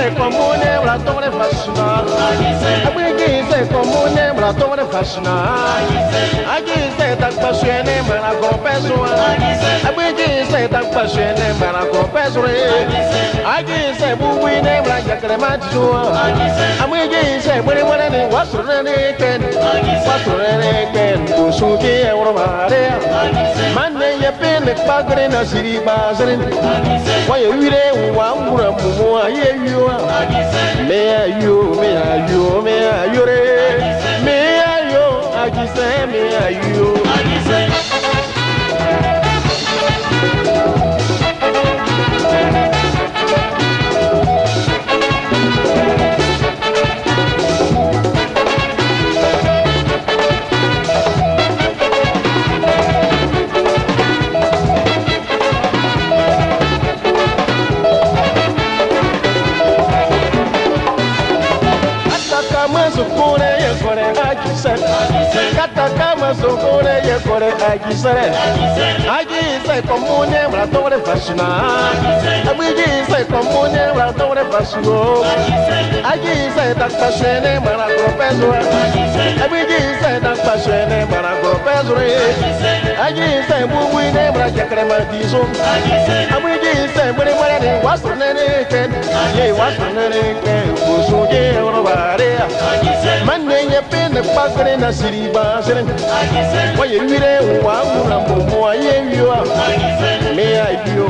le komune bula tɔgɔ le fa suma. se komune mlatore fasina Agise takpa shene mana kopeswa Agise takpa shene mana kopesre Agise bubuine mla yakre matsua Agise bure bure ni wasure ni ken Wasure ni ken kusuki euromare Mane ye pene pagre na siri bazre Waye wire uwa ngura mumu aye yuwa Me ayu me ayu me ayure say me are you? How akisere kata kama sukune ye kore akisere agise komune mra tore fasina agise komune mra tore fasuo agise takpashene mra gropezo agise takpashene mra gropezo agise bubuine mra jakrema dizo agise mure mure ni wasune ken. Ye wasune ken kusuge orobare mane nye pene kpakere na siri basere waye wire wa mura mumu aye wiwa me ayo agise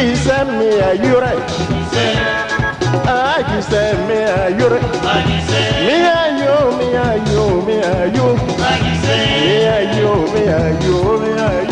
you mi ayure. me a you, me a you, me a you, me a you, me a you.